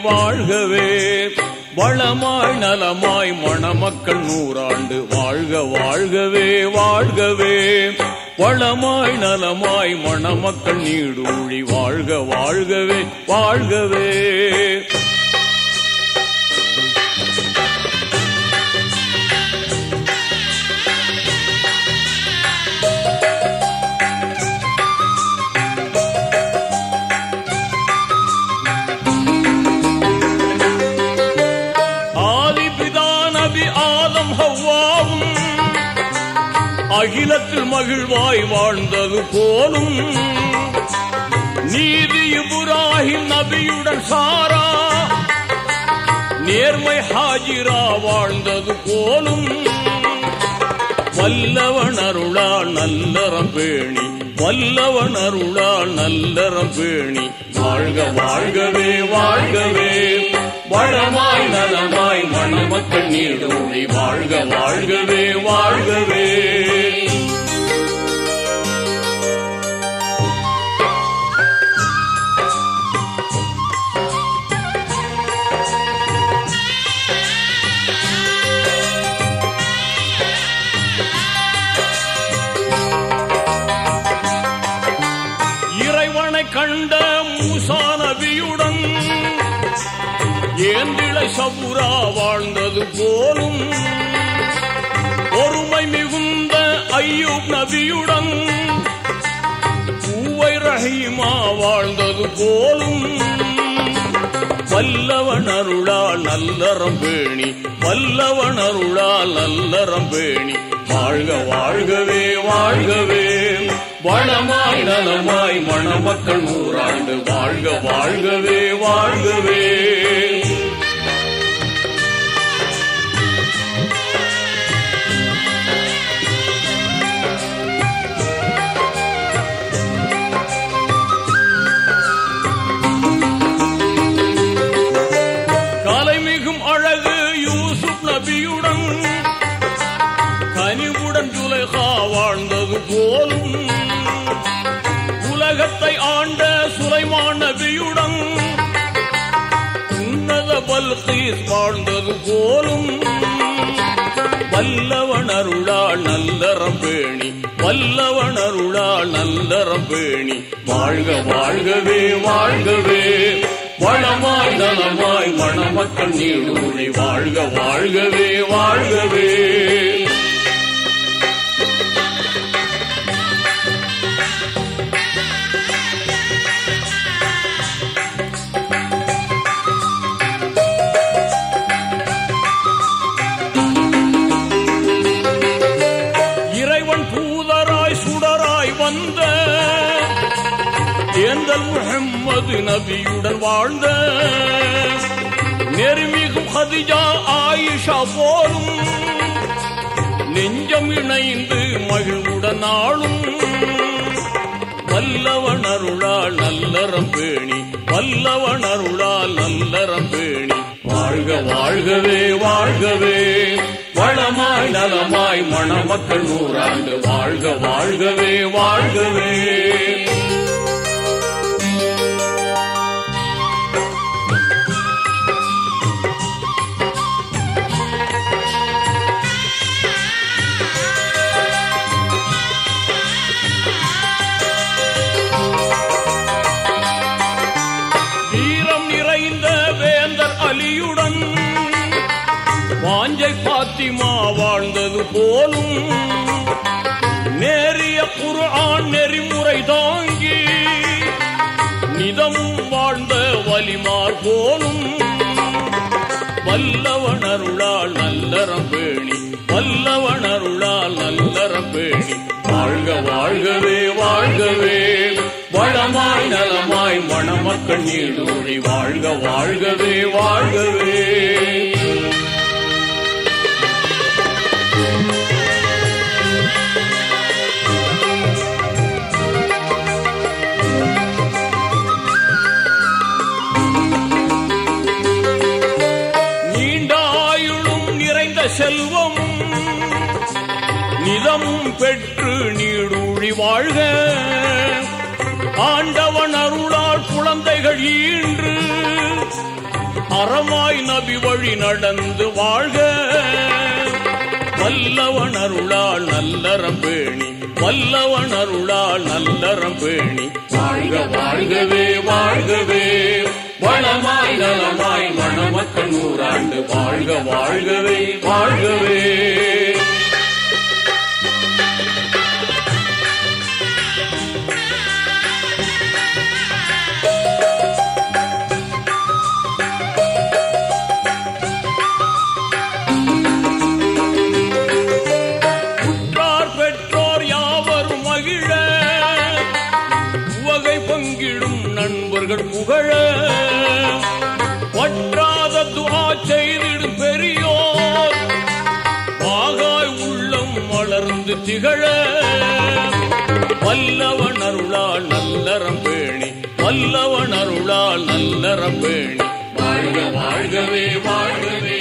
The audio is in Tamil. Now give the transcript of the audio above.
வாழ்கவே. வளமாய் நலமாய் மணமக்கள் நூறாண்டு வாழ்க வாழ்கவே வாழ்கவே. வளமாய் நலமாய் மணமக்கள் நீடூழி வாழ்க வாழ்கவே வாழ்கவே. அகிலத்தில் மகிழ்வாய் வாழ்ந்தது போலும். நீதி இப்ராஹிம் நபியுடன் சாரா. நேர்மை ஹாஜிரா வாழ்ந்தது போலும். வல்லவன் அருளா நல்லறம் பேணி வல்லவன் அருளா நல்லறம் பேணி. வாழ்க வாழ்கவே வாழ்கவே. வளமாய் நலமாய் மணமக்கள் நீடோடி வாழ்க வாழ்கவே வாழ்கவே. இறைவனை கண்ட ஏந்திழை வாழ்ந்தது போலும். பொறுமை மிகுந்த ஐயூப் நபியுடன் பூவை ரஹீமா வாழ்ந்தது போலும். வல்லவன் அருளால் நல்லறம் பேணி வல்லவன் அருளால் நல்லறம் பேணி. வாழ்க வாழ்கவே வாழ்கவே. வளமாய் நலமாய் மணமக்கள் நூறாண்டு. வாழ்க வாழ்கவே வாழ்கவே. அழகு யூசுப் நபியுடன் கனிவுடன் துலைகா வாழ்ந்தது போலும். உலகத்தை ஆண்ட சுலைமான் நபியுடன் உன்னத பல்கீஸ் வாழ்ந்தது போலும். வல்லவனருளால் நல்லறம் பேணி வல்லவன் நல்லறம் பேணி. வாழ்க வாழ்கவே வாழ்கவே. வளமாய் நலமாய் மணமக்கள் நீடூழி வாழ்க வாழ்கவே வாழ்கவே. ஏந்தல் முஹம்மது நபியுடன் வாழ்ந்த நெருமிகும் ஹதிஜா ஆயிஷா போலும் நெஞ்சம் இணைந்து மகிழ்வுடன் ஆளும் வல்லவன் அருளால் நல்லறம் பேணி வல்லவன் அருளால் நல்லறம் பேணி. வாழ்க வாழ்கவே வாழ்கவே வளமாய் நலமாய் மணமக்கள் நூறாண்டு. வாழ்க வாழ்கவே வாழ்கவே. பாத்திமா வாழ்ந்தது போலும். நேரிய குரான் நெறிமுறை தாங்கி நிதமும் வாழ்ந்த வலிமார் போலும். வல்லவன் நல்லறம் பேணி வல்லவன் நல்லறம் பேணி. வாழ்க வாழ்கவே வாழ்கவே. வளமாய் நலமாய் மணமக்கள் நீடூழி வாழ்க வாழ்கவே வாழ்கவே. செல்வம் நிலம் பெற்று நீடூழி வாழ்க. ஆண்டவன் அருளால் குழந்தைகள் ஈன்று அறமாய் நபி வழி நடந்து வாழ்க. வல்லவன் அருளால் நல்லறம் பேணி வல்லவன் அருளால் நல்லறம் பேணி. வாழ்க வாழ்கவே வாழ்கவே. வளமாய் நலமாய் மணமக்கள் நூறாண்டு வாழ்க வாழ்கவே வாழ்கவே. புகழ. பற்றாத துவா செய்திடும் பெரியோர். பாகாய் உள்ளம் வளர்ந்து திகழ. வல்லவன் அருளால் நல்லறம் பேணி. வல்லவன் அருளால் நல்லறம் பேணி. வாழ்க வாழ்கவே வாழ்கவே.